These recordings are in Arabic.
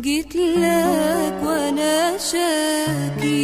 جيت لك وأنا شاكي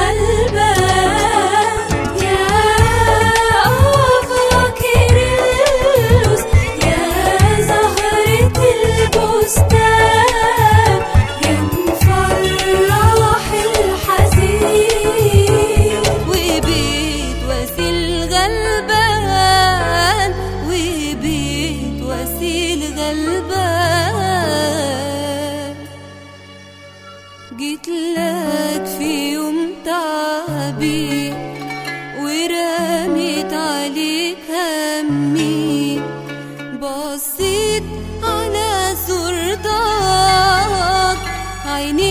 جيت لك في يوم تعبي ورميت همي. على صورتك عيني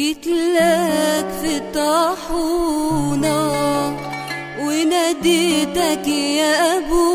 جيت لك في طاحونة وناديتك يا أبو